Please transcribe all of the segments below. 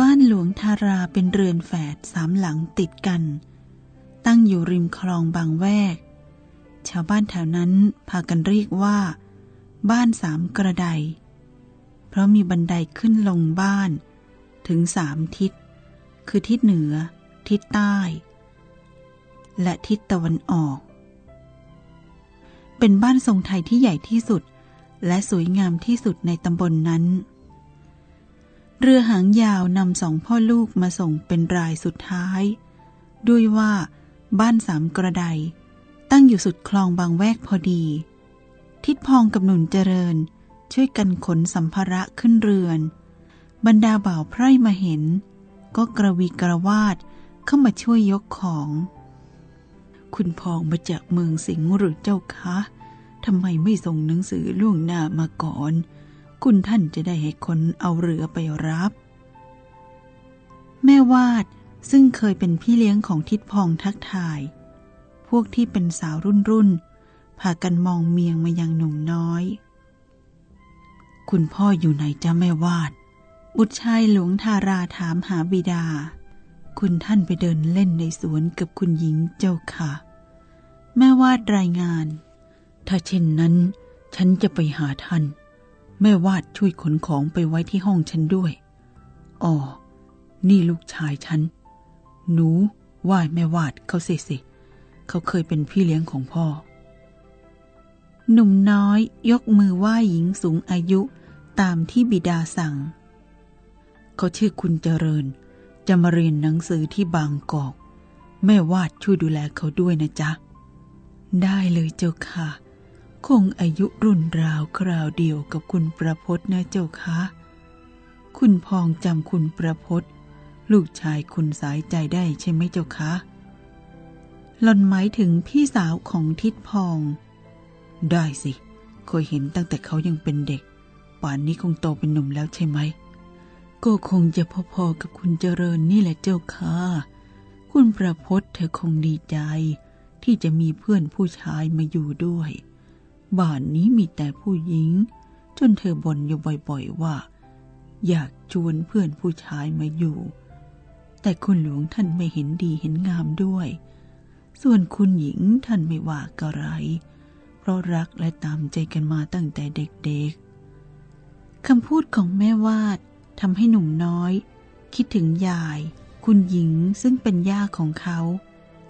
บ้านหลวงทาราเป็นเรือนแฝดสามหลังติดกัน ตั้งอยู่ริมคลองบางแวก ชาวบ้านแถวนั้นพากันเรียกว่า บ้านสามกระได เพราะมีบันไดขึ้นลงบ้าน ถึงสามทิศ คือทิศเหนือ ทิศใต้ และทิศตะวันออก เป็นบ้านทรงไทยที่ใหญ่ที่สุด และสวยงามที่สุดในตำบลนนั้น เรือหางยาวนำสองพ่อลูกมาส่งเป็นรายสุดท้าย ด้วยว่าบ้านสามกระได ตั้งอยู่สุดคลองบางแวกพอดี ทิดพองกับหนุนเจริญ ช่วยกันขนสัมภาระขึ้นเรือน บรรดาบ่าวไพร่มาเห็น ก็กระวีกระวาดเข้ามาช่วยยกของ คุณพองมาจากเมืองสิงห์หรือเจ้าคะทำไมไม่ส่งหนังสือล่วงหน้ามาก่อน คุณท่านจะได้ให้คนเอาเรือไปรับ แม่วาดซึ่งเคยเป็นพี่เลี้ยงของทิดพองทักทาย พวกที่เป็นสาวรุ่นรุ่นพากันมองเมียงมายังหนุ่มน้อย คุณพ่ออยู่ไหนจ้าแม่วาด บุตรชายหลวงทาราถามหาบิดา คุณท่านไปเดินเล่นในสวนกับคุณหญิงเจ้าค่ะ แม่วาดรายงาน ถ้าเช่นนั้น ฉันจะไปหาท่าน แม่วาดช่วยขนของไปไว้ที่ห้องฉันด้วย อ๋อ นี่ลูกชายฉัน หนูไหว้แม่วาดเขาเสสิ เขาเคยเป็นพี่เลี้ยงของพ่อ หนุ่มน้อยยกมือไหว้หญิงสูงอายุตามที่บิดาสั่ง เขาชื่อคุณเจริญ จะมาเรียนหนังสือที่บางกอก แม่วาดช่วยดูแลเขาด้วยนะจ๊ะ ได้เลยเจ้าค่ะ คงอายุรุ่นราวคราวเดียวกับคุณประพจน์นะเจ้าคะ คุณพองจำคุณประพจน์ลูกชายคุณสายใจได้ใช่ไหมเจ้าคะ หล่อนหมายถึงพี่สาวของทิดพอง ได้สิ เคยเห็นตั้งแต่เขายังเป็นเด็ก ป่านนี้คงโตเป็นหนุ่มแล้วใช่ไหม ก็คงจะพอๆกับคุณเจริญนี่แหละเจ้าค่ะ คุณประพจน์เธอคงดีใจ ที่จะมีเพื่อนผู้ชายมาอยู่ด้วย บ้านนี้มีแต่ผู้หญิง จนเธอบ่นอยู่บ่อยๆว่า อยากชวนเพื่อนผู้ชายมาอยู่ แต่คุณหลวงท่านไม่เห็นดีเห็นงามด้วย ส่วนคุณหญิงท่านไม่ว่ากระไร เพราะรักและตามใจกันมาตั้งแต่เด็กๆคำพูดของแม่วาดทำให้หนุ่มน้อย คิดถึงยาย คุณหญิงซึ่งเป็นย่าของเขา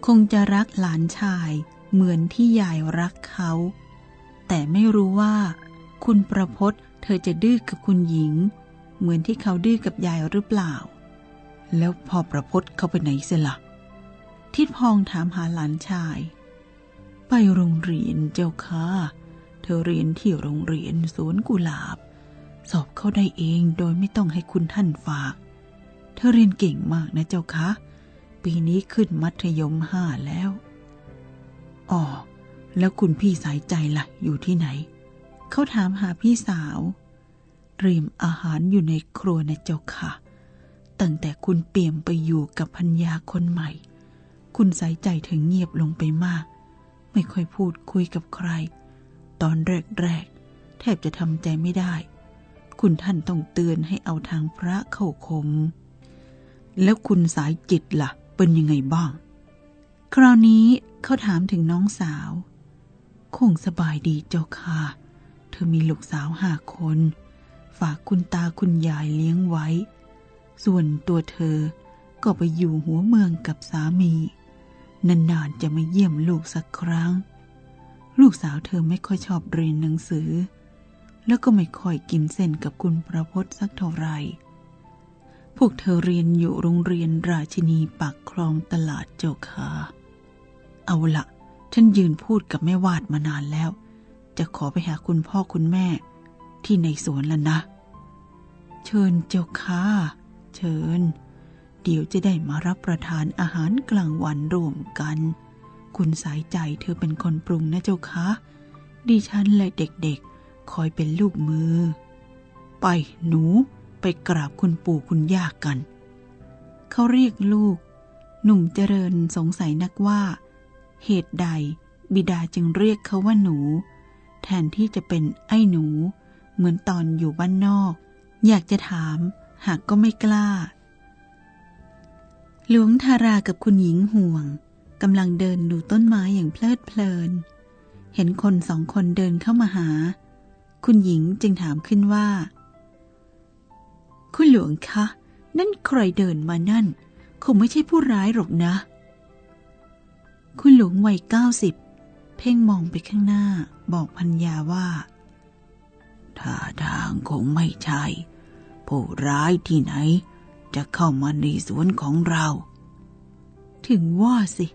คงจะรักหลานชายเหมือนที่ยายรักเขา แต่ไม่รู้ว่า คุณประพศเธอจะดื้อกับคุณหญิง เหมือนที่เขาดื้อกับยายหรือเปล่า แล้วพอประพศเขาไปไหนเสียละ่ะทิดพองถามหาหลานชาย ไปโรงเรียนเจ้าค่ะเธอเรียนที่โรงเรียนสวนกุหลาบ สอบเข้าได้เองโดยไม่ต้องให้คุณท่านฝาก เธอเรียนเก่งมากนะเจ้าคะปีนี้ขึ้นมัธยมห้าแล้วอ๋อ แล้วคุณพี่สายใจล่ะ อยู่ที่ไหน เขาถามหาพี่สาวเตรียมอาหารอยู่ในครัวนะเจ้าค่ะ ตั้งแต่คุณเปี่ยมไปอยู่กับพัญญาคนใหม่ คุณสายใจถึงเงียบลงไปมาก ไม่ค่อยพูดคุยกับใคร ตอนแรกๆแทบจะทำใจไม่ได้ คุณท่านต้องเตือนให้เอาทางพระเข้าคม แล้วคุณสายจิตละ่ะ เป็นยังไงบ้าง คราวนี้เขาถามถึงน้องสาว คงสบายดีเจ้าค่ะ เธอมีลูกสาวห้าคน ฝากคุณตาคุณยายเลี้ยงไว้ ส่วนตัวเธอก็ไปอยู่หัวเมืองกับสามี นานๆจะมาเยี่ยมลูกสักครั้ง ลูกสาวเธอไม่ค่อยชอบเรียนหนังสือ แล้วก็ไม่ค่อยกินเส้นกับคุณประพศสักเท่าไหร่พวกเธอเรียนอยู่โรงเรียนราชินีปากคลองตลาดเจ้าค่ะ เอาละ ฉันยืนพูดกับแม่วาดมานานแล้ว จะขอไปหาคุณพ่อคุณแม่ ที่ในสวนแล้วนะ เชิญเจ้าค่ะ เชิญ เดี๋ยวจะได้มารับประทานอาหารกลางวันร่วมกัน คุณสายใจเธอเป็นคนปรุงนะเจ้าคะ ดิฉันและเด็กๆ คอยเป็นลูกมือ ไปหนูไปกราบคุณปู่คุณย่ากัน เขาเรียกลูก หนุ่มเจริญสงสัยนักว่า เหตุใด บิดาจึงเรียกเขาว่าหนู แทนที่จะเป็นไอ้หนู เหมือนตอนอยู่บ้านนอก อยากจะถาม หากก็ไม่กล้า หลวงทารากับคุณหญิงห่วงกำลังเดินดูต้นไม้อย่างเพลิดเพลิน เห็นคนสองคนเดินเข้ามาหา คุณหญิงจึงถามขึ้นว่า คุณหลวงคะ นั่นใครเดินมานั่น คงไม่ใช่ผู้ร้ายหรอกนะ คุณหลวงวัยเก้าสิบเพ่งมองไปข้างหน้าบอกพัญญาว่าท่าทางคงไม่ใช่ ผู้ร้ายที่ไหน จะเข้ามาในสวนของเรา ถึงว่าสิ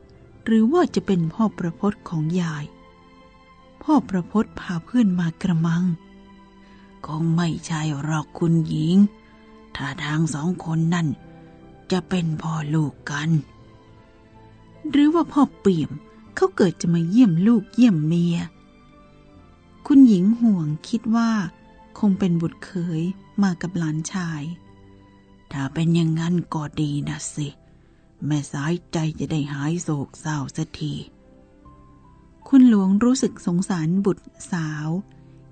หรือว่าจะเป็นพ่อประพศของยาย พ่อประพศพาเพื่อนมากระมัง คงไม่ใช่หรอกคุณหญิงถ้าทางสองคนนั่น จะเป็นพ่อลูกกัน หรือว่าพ่อเปี่ยมเขาเกิดจะมาเยี่ยมลูกเยี่ยมเมีย คุณหญิงห่วงคิดว่า คงเป็นบุตรเขยมากับหลานชาย ถ้าเป็นอย่างนั้นก็ดีนะสิ แม่สายใจจะได้หายโศกเศร้าสักที คุณหลวงรู้สึกสงสารบุตรสาว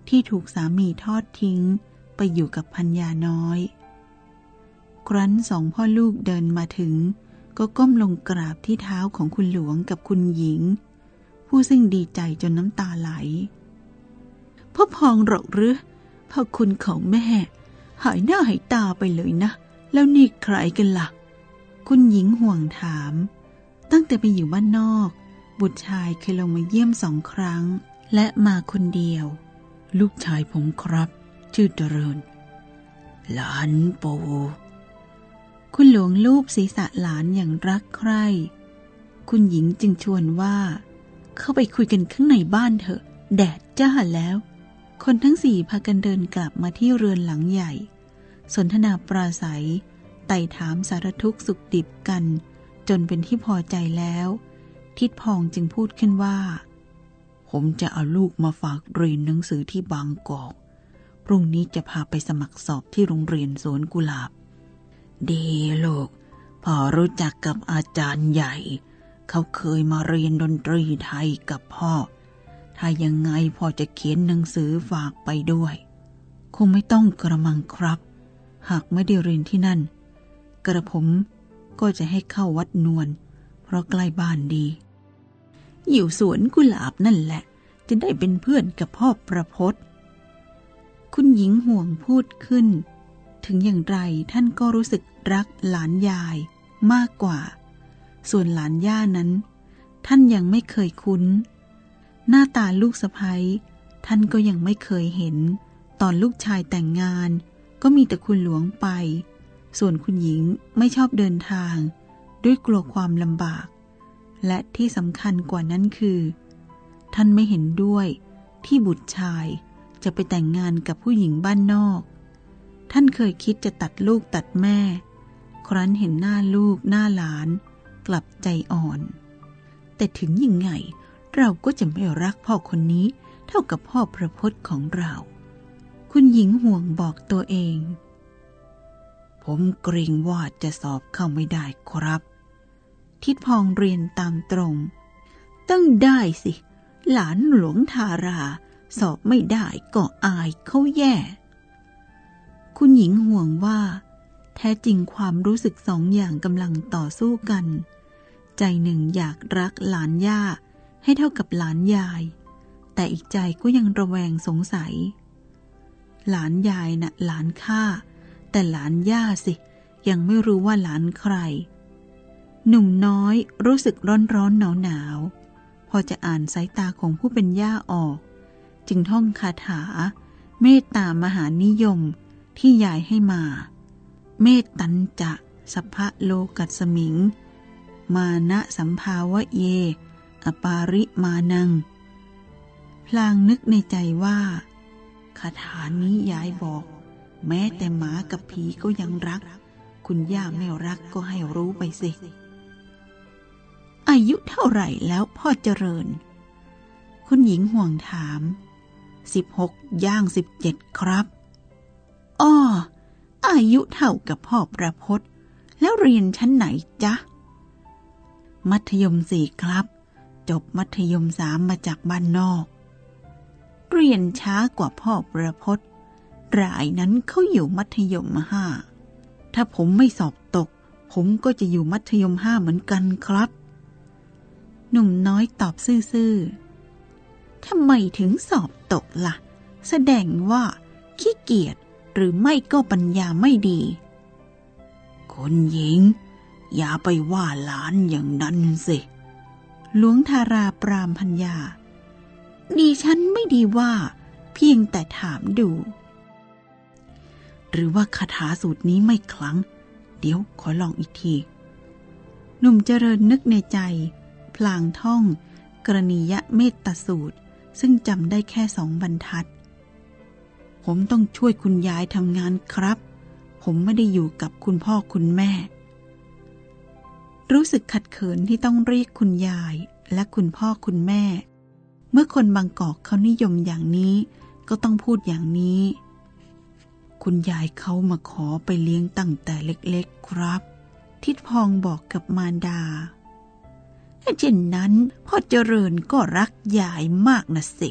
ที่ถูกสามีทอดทิ้งไปอยู่กับพัญญาน้อย ครั้นสองพ่อลูกเดินมาถึง ก็ก้มลงกราบที่เท้าของคุณหลวงกับคุณหญิง ผู้ซึ่งดีใจจนน้ำตาไหลพ่อพองหรอกหรือพ่อคุณของแม่ หายหน้าหายตาไปเลยนะ แล้วนี่ใครกันละ่ะ คุณหญิงห่วงถาม ตั้งแต่ไปอยู่บ้านนอก บุตรชายเคยลงมาเยี่ยมสองครั้ง และมาคนเดียว ลูกชายผมครับ ชื่อเจริญ หลานปู คุณหลวงลูบศีรษะหลานอย่างรักใคร่ คุณหญิงจึงชวนว่า เข้าไปคุยกันข้างในบ้านเถอะ แดดจ้าแล้ว คนทั้งสี่พากันเดินกลับมาที่เรือนหลังใหญ่ สนทนาปราศัย ไต่ถามสารทุกข์สุขดิบกัน จนเป็นที่พอใจแล้ว ทิดพองจึงพูดขึ้นว่า ผมจะเอาลูกมาฝากเรียนหนังสือที่บางกอก พรุ่งนี้จะพาไปสมัครสอบที่โรงเรียนสวนกุหลาบ ดีลูกพอรู้จักกับอาจารย์ใหญ่ เขาเคยมาเรียนดนตรีไทยกับพ่อ ถ้ายังไงพ่อจะเขียนหนังสือฝากไปด้วย คงไม่ต้องกระมังครับ หากไม่ได้เรียนที่นั่น กระผมก็จะให้เข้าวัดนวลเพราะใกล้บ้านดี อยู่สวนกุหลาบนั่นแหละ จะได้เป็นเพื่อนกับพ่อประพศคุณหญิงห่วงพูดขึ้น ถึงอย่างไรท่านก็รู้สึกรักหลานยายมากกว่า ส่วนหลานย่านั้น ท่านยังไม่เคยคุ้น หน้าตาลูกสะพ้ยท่านก็ยังไม่เคยเห็น ตอนลูกชายแต่งงาน ก็มีแต่คุณหลวงไป ส่วนคุณหญิงไม่ชอบเดินทาง ด้วยกลัวความลำบาก และที่สำคัญกว่านั้นคือ ท่านไม่เห็นด้วยที่บุตรชายจะไปแต่งงานกับผู้หญิงบ้านนอก ท่านเคยคิดจะตัดลูกตัดแม่ ครั้นเห็นหน้าลูกหน้าหลาน กลับใจอ่อน แต่ถึงยังไง เราก็จะไม่รักพ่อคนนี้เท่ากับพ่อพระพจน์ของเรา คุณหญิงห่วงบอกตัวเอง ผมเกรงว่าจะสอบเข้าไม่ได้ครับ ทิดพองเรียนตามตรงต้องได้สิ หลานหลวงทารา สอบไม่ได้ก็อายเขาแย่ คุณหญิงห่วงว่า แท้จริงความรู้สึกสองอย่างกำลังต่อสู้กัน ใจหนึ่งอยากรักหลานย่าให้เท่ากับหลานยาย แต่อีกใจก็ยังระแวงสงสัย หลานยายนะ่ะหลานข้าแต่หลานย่าสิ ยังไม่รู้ว่าหลานใคร หนุ่มน้อยรู้สึกร้อนร้อนหนาวหนาวพอจะอ่านสายตาของผู้เป็นย่าออก จึงท่องคาถา เมตตามหานิยม ที่ยายให้มา เมตตันจะสัพพะโลกัสมิง มานะสัมภาวะเย อปาริมานัง พลางนึกในใจว่าคาถานี้ยายบอก แม้แต่หมากับผีก็ยังรัก คุณย่าไม่รักก็ให้รู้ไปสิ อายุเท่าไหร่แล้วพ่อเจริญ คุณหญิงห่วงถามสิบหกย่างสิบเจ็ดครับ อ้ออายุเท่ากับพ่อประพศแล้วเรียนชั้นไหนจ๊ะ มัธยมสี่ครับ จบมัธยมสามมาจากบ้านนอก เรียนช้ากว่าพ่อประพศรายนั้นเขาอยู่มัธยมห้า ถ้าผมไม่สอบตก ผมก็จะอยู่มัธยมห้าเหมือนกันครับ หนุ่มน้อยตอบซื่อๆทำไมถึงสอบตกละ่ะ แสดงว่าขี้เกียจ หรือไม่ก็ปัญญาไม่ดีคนหญิง อย่าไปว่าหลานอย่างนั้นสิ หลวงทาราปรามพัญญา ดีฉันไม่ดีว่า เพียงแต่ถามดู หรือว่าคาถาสูตรนี้ไม่คลัง เดี๋ยวขอลองอีกทีหนุ่มเจริญนึกในใจ พลางท่อง กรณียะเมตตาสูตร ซึ่งจำได้แค่สองบรรทัด ผมต้องช่วยคุณยายทำงานครับ ผมไม่ได้อยู่กับคุณพ่อคุณแม่ รู้สึกขัดเขินที่ต้องเรียกคุณยายและคุณพ่อคุณแม่ เมื่อคนบางกอกเขานิยมอย่างนี้ ก็ต้องพูดอย่างนี้ คุณยายเขามาขอไปเลี้ยงตั้งแต่เล็กๆครับ ทิดพองบอกกับมารดาเช่นนั้นพ่อเจริญก็รักยายมากนะสิ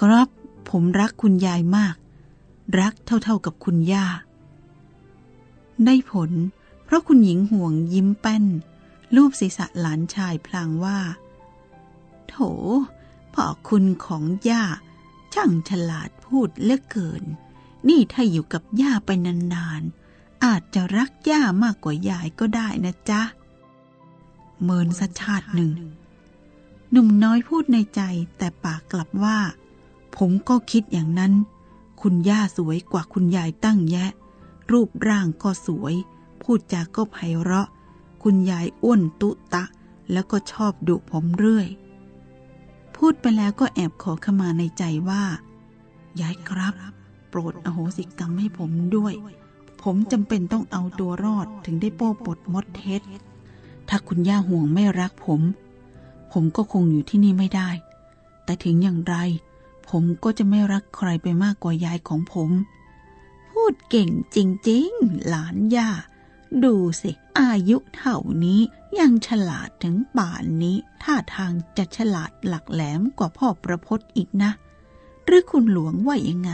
ครับ ผมรักคุณยายมาก รักเท่าๆกับคุณย่า ได้ผล เพราะคุณหญิงห่วงยิ้มแป้น รูปศีรษะหลานชายพลางว่า โถพ่อคุณของย่า ช่างฉลาดพูดเลือกเกิน นี่ถ้าอยู่กับย่าไปนานๆ อาจจะรักย่ามากกว่ายายก็ได้นะจ๊ะ เมินสัชาติหนึ่งหนุ่มน้อยพูดในใจแต่ปากกลับว่า ผมก็คิดอย่างนั้น คุณย่าสวยกว่าคุณยายตั้งแยะ รูปร่างก็สวย พูดจาก็ไพเราะ คุณยายอ้วนตุตะ แล้วก็ชอบดุผมเรื่อย พูดไปแล้วก็แอบขอขมาในใจว่า ยายครับ โปรดอโหสิกรรมให้ผมด้วย ผมจำเป็นต้องเอาตัวรอดถึงได้โป้ปดมดเท็จ ถ้าคุณย่าห่วงไม่รักผม ผมก็คงอยู่ที่นี่ไม่ได้ แต่ถึงอย่างไร ผมก็จะไม่รักใครไปมากกว่ายายของผม พูดเก่งจริงๆ หลานย่า ดูสิ อายุเท่านี้ยังฉลาดถึงป่านนี้ ท่าทางจะฉลาดหลักแหลมกว่าพ่อประพจน์อีกนะ หรือคุณหลวงว่ายังไง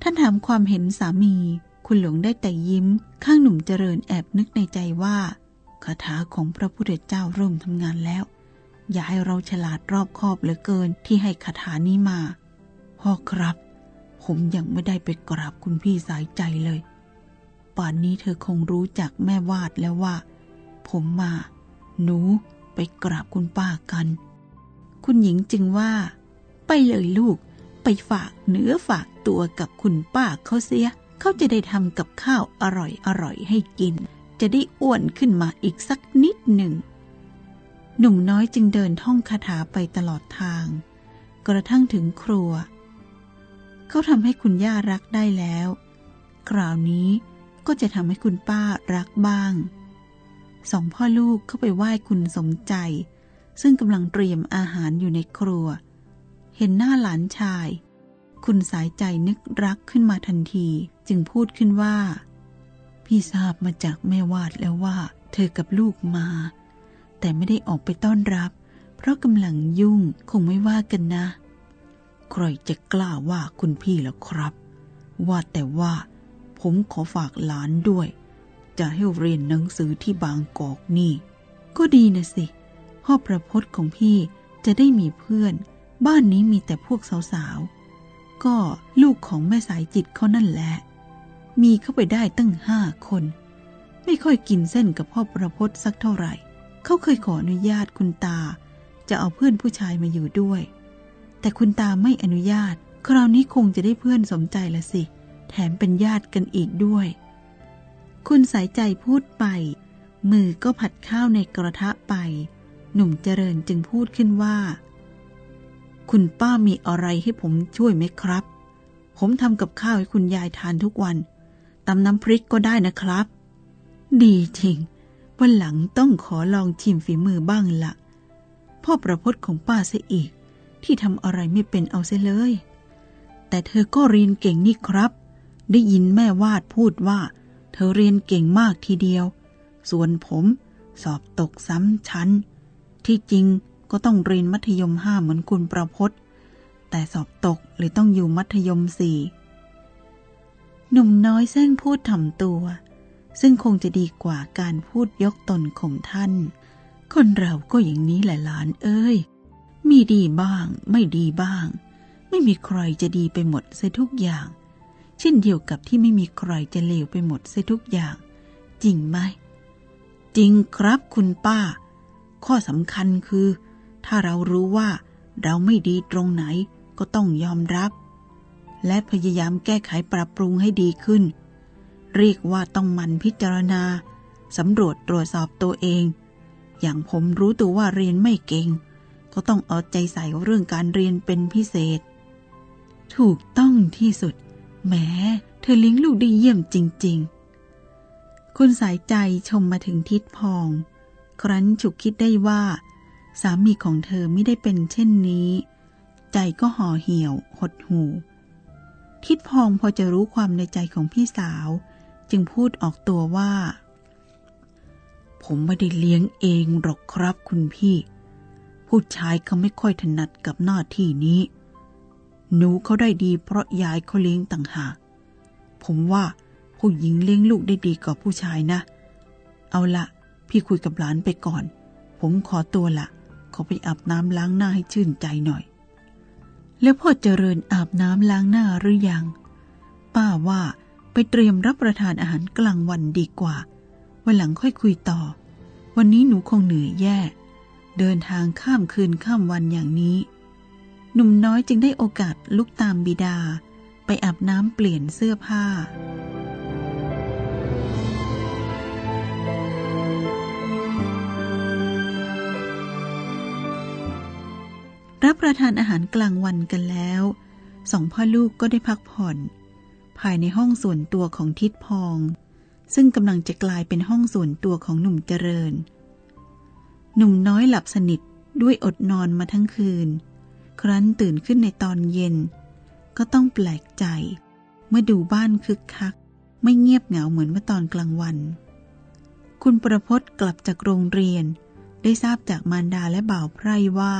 ท่านถามความเห็นสามี คุณหลวงได้แต่ยิ้ม ข้างหนุ่มเจริญแอบนึกในใจว่าคาถาของพระพุทธเจ้าเริ่มทำงานแล้ว อย่าให้เราฉลาดรอบคอบเหลือเกินที่ให้คาถานี้มา พ่อครับ ผมยังไม่ได้ไปกราบคุณพี่สายใจเลย ป่านนี้เธอคงรู้จักแม่วาดแล้วว่า ผมมา หนูไปกราบคุณป้ากัน คุณหญิงจึงว่า ไปเลยลูก ไปฝากเนื้อฝากตัวกับคุณป้าเขาเสีย เขาจะได้ทำกับข้าวอร่อยอร่อยให้กิน จะได้อ้วนขึ้นมาอีกสักนิดหนึ่ง หนุ่มน้อยจึงเดินท่องคาถาไปตลอดทาง กระทั่งถึงครัว เขาทำให้คุณย่ารักได้แล้ว คราวนี้ก็จะทำให้คุณป้ารักบ้าง สองพ่อลูกเข้าไปไหว้คุณสมใจ ซึ่งกำลังเตรียมอาหารอยู่ในครัว เห็นหน้าหลานชาย คุณสายใจนึกรักขึ้นมาทันทีจึงพูดขึ้นว่า พี่ทราบมาจากแม่วาดแล้วว่า เธอกับลูกมา แต่ไม่ได้ออกไปต้อนรับ เพราะกำลังยุ่งคงไม่ว่ากันนะ ใครจะกล้าว่าคุณพี่แล้วครับ ว่าแต่ว่าผมขอฝากหลานด้วย จะให้เรียนหนังสือที่บางกอกนี่ ก็ดีนะสิ พ่อประพจน์ของพี่จะได้มีเพื่อน บ้านนี้มีแต่พวกสาวๆ ก็ลูกของแม่สายจิตเขานั่นแหละ มีเข้าไปได้ตั้งห้าคน ไม่ค่อยกินเส้นกับพ่อประพจน์สักเท่าไหร่ เขาเคยขออนุญาตคุณตา จะเอาเพื่อนผู้ชายมาอยู่ด้วย แต่คุณตาไม่อนุญาต คราวนี้คงจะได้เพื่อนสมใจละสิ แถมเป็นญาติกันอีกด้วย คุณสายใจพูดไป มือก็ผัดข้าวในกระทะไป หนุ่มเจริญจึงพูดขึ้นว่า คุณป้ามีอะไรให้ผมช่วยไหมครับ ผมทำกับข้าวให้คุณยายทานทุกวันตำน้ำพริกก็ได้นะครับ ดีจริง วันหลังต้องขอลองชิมฝีมือบ้างละพ่อประพจน์ของป้าเสียอีก ที่ทำอะไรไม่เป็นเอาเสียเลย แต่เธอก็เรียนเก่งนี่ครับ ได้ยินแม่วาดพูดว่า เธอเรียนเก่งมากทีเดียว ส่วนผมสอบตกซ้ำชั้น ที่จริงก็ต้องเรียนมัธยมห้าเหมือนคุณประพจน์ แต่สอบตกเลยต้องอยู่มัธยมสี่หนุ่มน้อยแซงพูดถ่อมตัว ซึ่งคงจะดีกว่าการพูดยกตนข่มท่าน คนเราก็อย่างนี้แหละหลานเอ้ย มีดีบ้าง ไม่ดีบ้าง ไม่มีใครจะดีไปหมดเสียทุกอย่าง เช่นเดียวกับที่ไม่มีใครจะเลวไปหมดเสียทุกอย่าง จริงไหม จริงครับคุณป้า ข้อสำคัญคือ ถ้าเรารู้ว่าเราไม่ดีตรงไหนก็ต้องยอมรับ และพยายามแก้ไขปรับปรุงให้ดีขึ้น เรียกว่าต้องมันพิจารณาสำรวจตรวจสอบตัวเอง อย่างผมรู้ตัวว่าเรียนไม่เก่ง ก็ต้องเอาใจใส่เรื่องการเรียนเป็นพิเศษ ถูกต้องที่สุดแหมเธอเลี้ยงลูกได้เยี่ยมจริง ๆ คุณสายใจชมมาถึงทิดพอง ครั้นฉุกคิดได้ว่า สามีของเธอไม่ได้เป็นเช่นนี้ ใจก็ห่อเหี่ยวหดหู่ทิดพองพอจะรู้ความในใจของพี่สาว จึงพูดออกตัวว่า ผมไม่ได้เลี้ยงเองหรอกครับคุณพี่ ผู้ชายเขาไม่ค่อยถนัดกับหน้าที่นี้ หนูเขาได้ดีเพราะยายเขาเลี้ยงต่างหาก ผมว่าผู้หญิงเลี้ยงลูกได้ดีกว่าผู้ชายนะ เอาละพี่คุยกับหลานไปก่อน ผมขอตัวละขอไปอาบน้ำล้างหน้าให้ชื่นใจหน่อย แล้วพ่อเจริญอาบน้ำล้างหน้าหรือยัง ป้าว่า ไปเตรียมรับประทานอาหารกลางวันดีกว่า วันหลังค่อยคุยต่อ วันนี้หนูคงเหนื่อยแย่ เดินทางข้ามคืนข้ามวันอย่างนี้ หนุ่มน้อยจึงได้โอกาสลุกตามบิดา ไปอาบน้ำเปลี่ยนเสื้อผ้ารับประทานอาหารกลางวันกันแล้ว สองพ่อลูกก็ได้พักผ่อน ภายในห้องส่วนตัวของทิดพอง ซึ่งกำลังจะกลายเป็นห้องส่วนตัวของหนุ่มเจริญ หนุ่มน้อยหลับสนิทด้วยอดนอนมาทั้งคืน ครั้นตื่นขึ้นในตอนเย็น ก็ต้องแปลกใจ เมื่อดูบ้านคึกคัก ไม่เงียบเหงาเหมือนเมื่อตอนกลางวัน คุณประพศกลับจากโรงเรียน ได้ทราบจากมารดาและบ่าวไพร่ว่า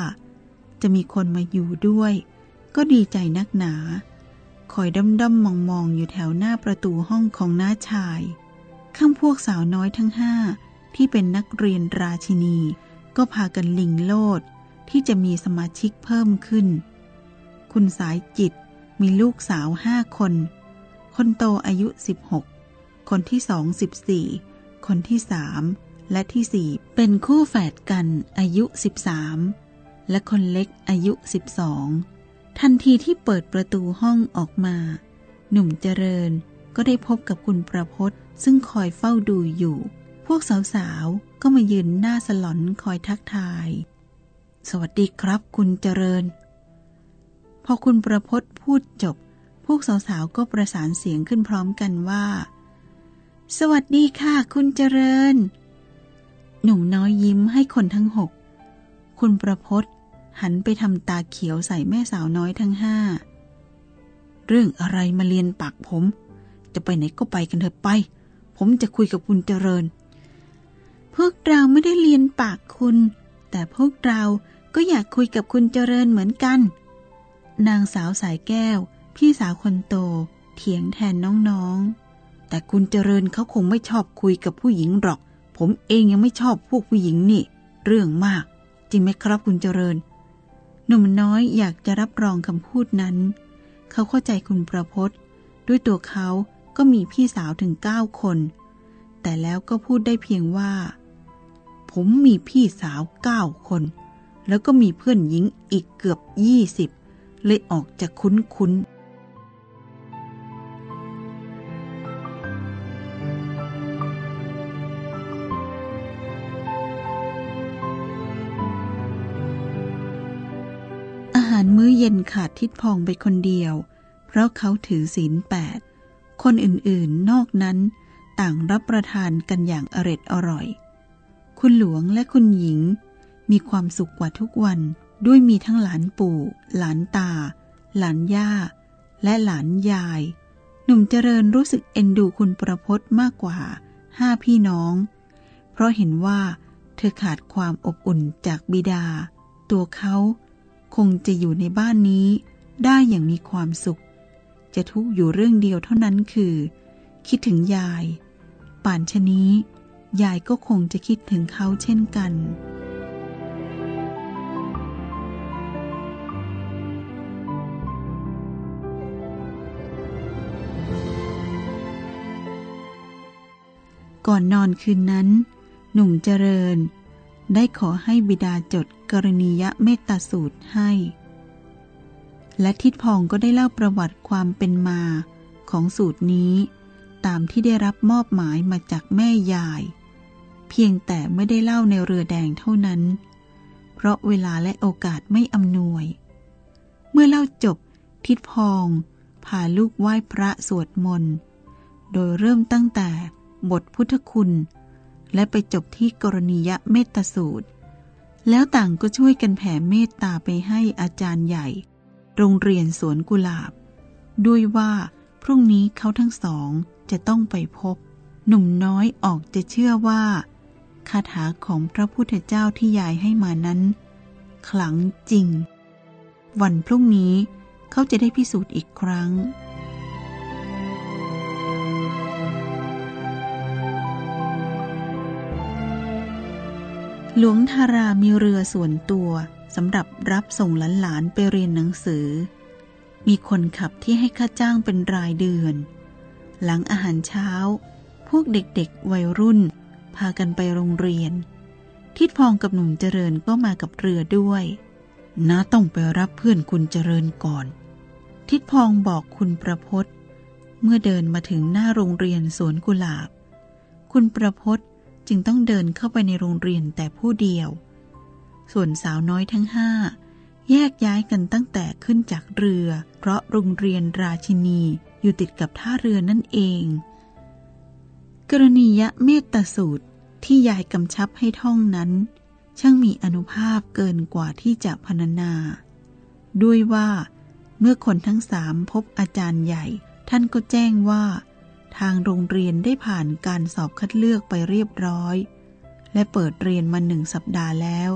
จะมีคนมาอยู่ด้วย ก็ดีใจนักหนา คอยด้อมด้มมองมองอยู่แถวหน้าประตูห้องของน้าชาย ข้างพวกสาวน้อยทั้งห้าที่เป็นนักเรียนราชินี ก็พากันลิงโลดที่จะมีสมาชิกเพิ่มขึ้น คุณสายจิตมีลูกสาวห้าคน คนโตอายุ 16 คนที่สองสิบสี่คนที่สามและที่สี่เป็นคู่แฝดกันอายุ 13 และคนเล็กอายุ 12 ทันทีที่เปิดประตูห้องออกมา หนุ่มเจริญก็ได้พบกับคุณประพศซึ่งคอยเฝ้าดูอยู่ พวกสาวๆ ก็มายืนหน้าสลอนคอยทักทาย สวัสดีครับคุณเจริญ พอคุณประพศพูดจบ พวกสาวๆ ก็ประสานเสียงขึ้นพร้อมกันว่า สวัสดีค่ะ คุณเจริญ หนุ่มน้อยยิ้มให้คนทั้งหก คุณประพศ หันไปทำตาเขียวใส่แม่สาวน้อยทั้งห้า เรื่องอะไรมาเรียนปากผม จะไปไหนก็ไปกันเถอะไป ผมจะคุยกับคุณเจริญ พวกเราไม่ได้เรียนปากคุณ แต่พวกเราก็อยากคุยกับคุณเจริญเหมือนกัน นางสาวสายแก้ว พี่สาวคนโต เถียงแทนน้องๆ แต่คุณเจริญเขาคงไม่ชอบคุยกับผู้หญิงหรอก ผมเองยังไม่ชอบพวกผู้หญิงนี่ เรื่องมาก จริงไหมครับคุณเจริญ หนุ่มน้อยอยากจะรับรองคำพูดนั้น เขาเข้าใจคุณประพศด้วยตัวเขาก็มีพี่สาวถึงเก้าคน แต่แล้วก็พูดได้เพียงว่า ผมมีพี่สาวเก้าคน แล้วก็มีเพื่อนหญิงอีกเกือบยี่สิบเลยออกจะคุ้นคุ้น ขาดทิดพองไปคนเดียว เพราะเขาถือศีลแปด คนอื่นๆ นอกนั้นต่างรับประทานกันอย่างอร็ดอร่อย คุณหลวงและคุณหญิง มีความสุขกว่าทุกวันด้วยมีทั้งหลานปู่ หลานตา หลานย่า และหลานยาย หนุ่มเจริญรู้สึกเอ็นดูคุณประพศมากกว่าห้าพี่น้อง เพราะเห็นว่าเธอขาดความอบอุ่นจากบิดา ตัวเขา คงจะอยู่ในบ้านนี้ได้อย่างมีความสุข จะทุกข์อยู่เรื่องเดียวเท่านั้นคือ คิดถึงยาย ป่านชนี้ ยายก็คงจะคิดถึงเขาเช่นกัน ก่อนนอนคืนนั้น หนุ่มเจริญ ได้ขอให้บิดาจดกรณียเมตตาสูตรให้ และทิดพองก็ได้เล่าประวัติความเป็นมาของสูตรนี้ ตามที่ได้รับมอบหมายมาจากแม่ยาย เพียงแต่ไม่ได้เล่าในเรือแดงเท่านั้น เพราะเวลาและโอกาสไม่อำนวย เมื่อเล่าจบทิดพองพาลูกไหว้พระสวดมนต์ โดยเริ่มตั้งแต่บทพุทธคุณ และไปจบที่กรณียเมตตาสูตร แล้วต่างก็ช่วยกันแผ่เมตตาไปให้อาจารย์ใหญ่ โรงเรียนสวนกุหลาบ ด้วยว่าพรุ่งนี้เขาทั้งสองจะต้องไปพบ หนุ่มน้อยออกจะเชื่อว่าคาถาของพระพุทธเจ้าที่ยายให้มานั้น ขลังจริง วันพรุ่งนี้เขาจะได้พิสูจน์อีกครั้ง หลวงทารามีเรือส่วนตัวสำหรับรับส่งหลานๆไปเรียนหนังสือ มีคนขับที่ให้ค่าจ้างเป็นรายเดือน หลังอาหารเช้า พวกเด็กๆวัยรุ่น พากันไปโรงเรียน ทิดพองกับหนุ่มเจริญก็มากับเรือด้วยน้าต้องไปรับเพื่อนคุณเจริญก่อน ทิดพองบอกคุณประพศเมื่อเดินมาถึงหน้าโรงเรียนสวนกุหลาบ คุณประพศ จึงต้องเดินเข้าไปในโรงเรียนแต่ผู้เดียว ส่วนสาวน้อยทั้งห้าแยกย้ายกันตั้งแต่ขึ้นจากเรือ เพราะโรงเรียนราชินีอยู่ติดกับท่าเรือนั่นเอง กรณียะเมตตสูตรที่ยายกำชับให้ท่องนั้น ช่างมีอนุภาพเกินกว่าที่จะพรรณนา ด้วยว่า เมื่อคนทั้งสามพบอาจารย์ใหญ่ ท่านก็แจ้งว่า ทางโรงเรียนได้ผ่านการสอบคัดเลือกไปเรียบร้อย และเปิดเรียนมาหนึ่งสัปดาห์แล้ว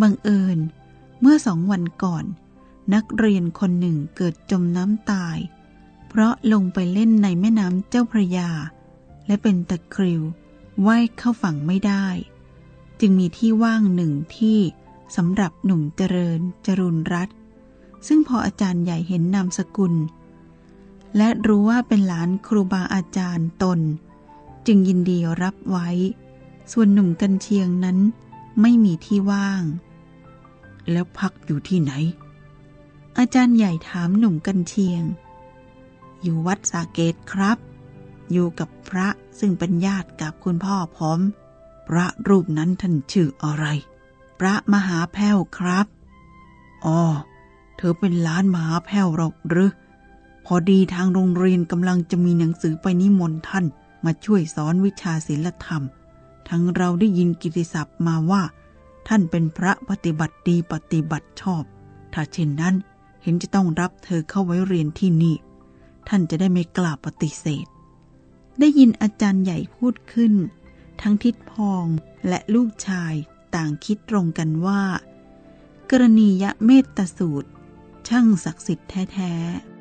บังเอิญ เมื่อสองวันก่อน นักเรียนคนหนึ่งเกิดจมน้ำตาย เพราะลงไปเล่นในแม่น้ำเจ้าพระยา และเป็นตะคริวว่ายเข้าฝั่งไม่ได้ จึงมีที่ว่างหนึ่งที่สำหรับหนุ่มเจริญจรุนรัตซึ่งพออาจารย์ใหญ่เห็นนามสกุล และรู้ว่าเป็นหลานครูบาอาจารย์ตน จึงยินดีรับไว้ ส่วนหนุ่มกันเชียงนั้นไม่มีที่ว่าง แล้วพักอยู่ที่ไหน อาจารย์ใหญ่ถามหนุ่มกันเชียง อยู่วัดสาเกตครับ อยู่กับพระซึ่งเป็นญาติกับคุณพ่อผมพระรูปนั้นท่านชื่ออะไร พระมหาแพ้วครับอ๋อเธอเป็นล้านมหาแพ้วหรอกหรือ พอดีทางโรงเรียนกำลังจะมีหนังสือไปนิมนต์ท่าน มาช่วยสอนวิชาศิลธรรม ทั้งเราได้ยินกิตติศัพท์มาว่า ท่านเป็นพระปฏิบัติดีปฏิบัติชอบ ถ้าเช่นนั้นเห็นจะต้องรับเธอเข้าไว้เรียนที่นี่ ท่านจะได้ไม่กล้าปฏิเสธ ได้ยินอาจารย์ใหญ่พูดขึ้น ทั้งทิดพองและลูกชายต่างคิดตรงกันว่า กรณียะเมตตาสูตร ช่างศักดิ์สิทธิ์แท้ ๆ